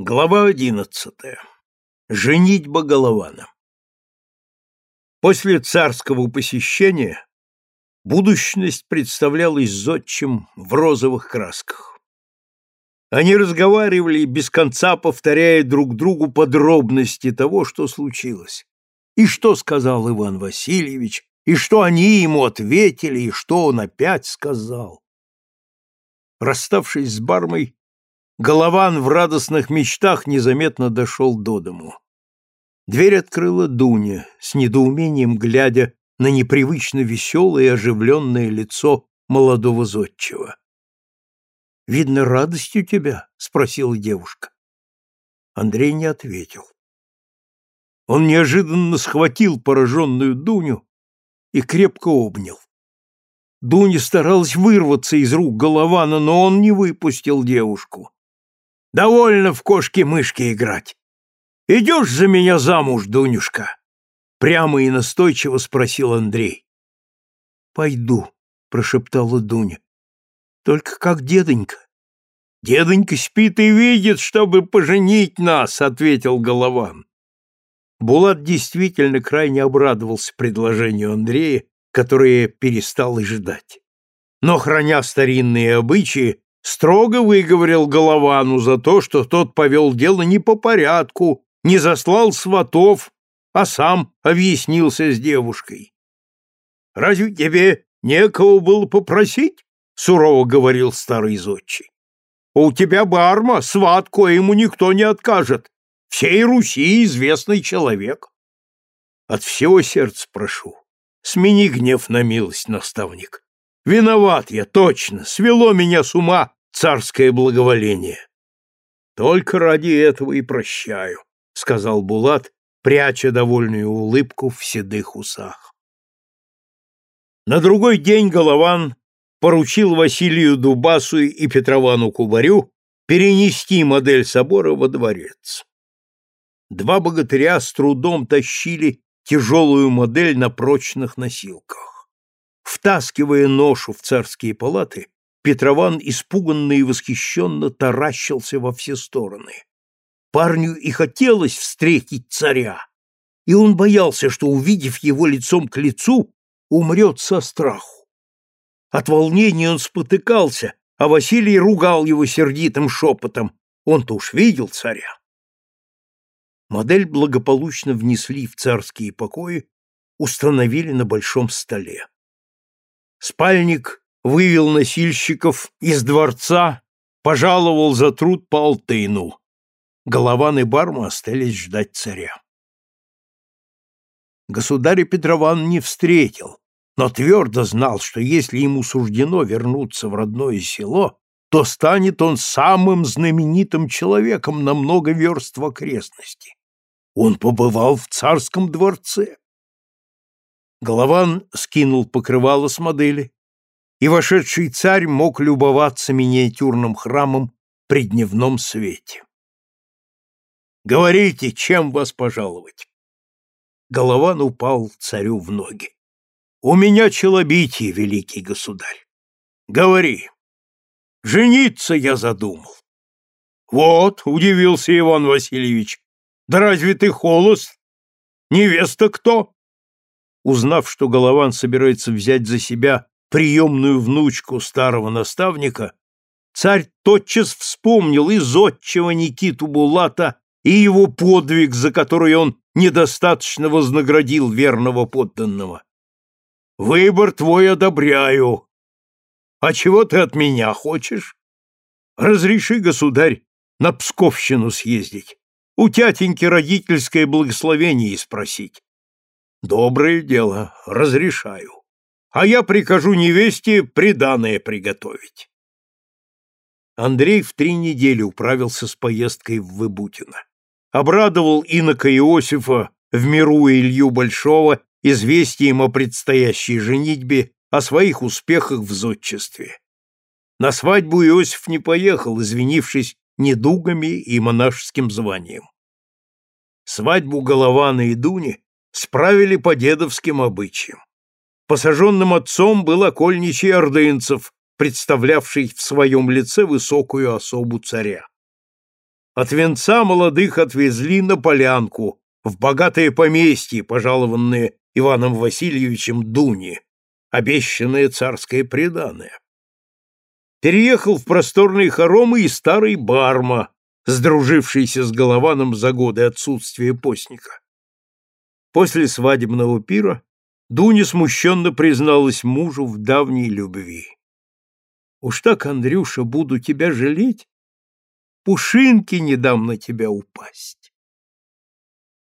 Глава одиннадцатая. Женитьба Голована. После царского посещения будущность представлялась зодчим в розовых красках. Они разговаривали, без конца повторяя друг другу подробности того, что случилось, и что сказал Иван Васильевич, и что они ему ответили, и что он опять сказал. Расставшись с Бармой, Голован в радостных мечтах незаметно дошел до дому. Дверь открыла Дуня, с недоумением глядя на непривычно веселое и оживленное лицо молодого зодчего. — Видно, радость у тебя? — спросила девушка. Андрей не ответил. Он неожиданно схватил пораженную Дуню и крепко обнял. Дуня старалась вырваться из рук Голована, но он не выпустил девушку. Довольно в кошки-мышки играть. Идешь за меня замуж, Дунюшка? Прямо и настойчиво спросил Андрей. Пойду, прошептала Дуня. Только как дедонька. Дедонька спит и видит, чтобы поженить нас, ответил Голован. Булат действительно крайне обрадовался предложению Андрея, которое перестал и ждать. Но, храня старинные обычаи, строго выговорил Головану за то, что тот повел дело не по порядку, не заслал сватов, а сам объяснился с девушкой. «Разве тебе некого было попросить?» — сурово говорил старый зодчий. «У тебя барма, сват, коему никто не откажет. Всей Руси известный человек. От всего сердца прошу, смени гнев на милость, наставник. Виноват я, точно, свело меня с ума царское благоволение. Только ради этого и прощаю, сказал Булат, пряча довольную улыбку в седых усах. На другой день Голован поручил Василию Дубасу и Петровану Кубарю перенести модель собора во дворец. Два богатыря с трудом тащили тяжелую модель на прочных носилках. Втаскивая ношу в царские палаты, Петрован испуганно и восхищенно таращился во все стороны. Парню и хотелось встретить царя, и он боялся, что, увидев его лицом к лицу, умрет со страху. От волнения он спотыкался, а Василий ругал его сердитым шепотом. Он-то уж видел царя. Модель благополучно внесли в царские покои, установили на большом столе. Спальник вывел носильщиков из дворца, пожаловал за труд по Алтыну. Голован и Барма остались ждать царя. Государя Петрован не встретил, но твердо знал, что если ему суждено вернуться в родное село, то станет он самым знаменитым человеком на много верст в окрестности. Он побывал в царском дворце. Голован скинул покрывало с модели, и вошедший царь мог любоваться миниатюрным храмом при дневном свете. «Говорите, чем вас пожаловать?» Голован упал царю в ноги. «У меня челобитие, великий государь. Говори. Жениться я задумал». «Вот», — удивился Иван Васильевич, — «да разве ты холост? Невеста кто?» Узнав, что Голован собирается взять за себя приемную внучку старого наставника, царь тотчас вспомнил и зодчего Никиту Булата, и его подвиг, за который он недостаточно вознаградил верного подданного. «Выбор твой одобряю. А чего ты от меня хочешь? Разреши, государь, на Псковщину съездить, у тятеньки родительское благословение спросить. Доброе дело, разрешаю а я прикажу невесте приданое приготовить. Андрей в три недели управился с поездкой в Выбутино. Обрадовал инока Иосифа в миру Илью Большого известием о предстоящей женитьбе, о своих успехах в зодчестве. На свадьбу Иосиф не поехал, извинившись недугами и монашеским званием. Свадьбу Голована и Дуни справили по дедовским обычаям. Посаженным отцом был окольничий ордынцев, представлявший в своем лице высокую особу царя. От венца молодых отвезли на полянку, в богатое поместье, пожалованное Иваном Васильевичем Дуни, обещанное царское преданное. Переехал в просторные хоромы и старый барма, сдружившийся с Голованом за годы отсутствия постника. После свадебного пира Дуня смущенно призналась мужу в давней любви. «Уж так, Андрюша, буду тебя жалеть, пушинки не дам на тебя упасть».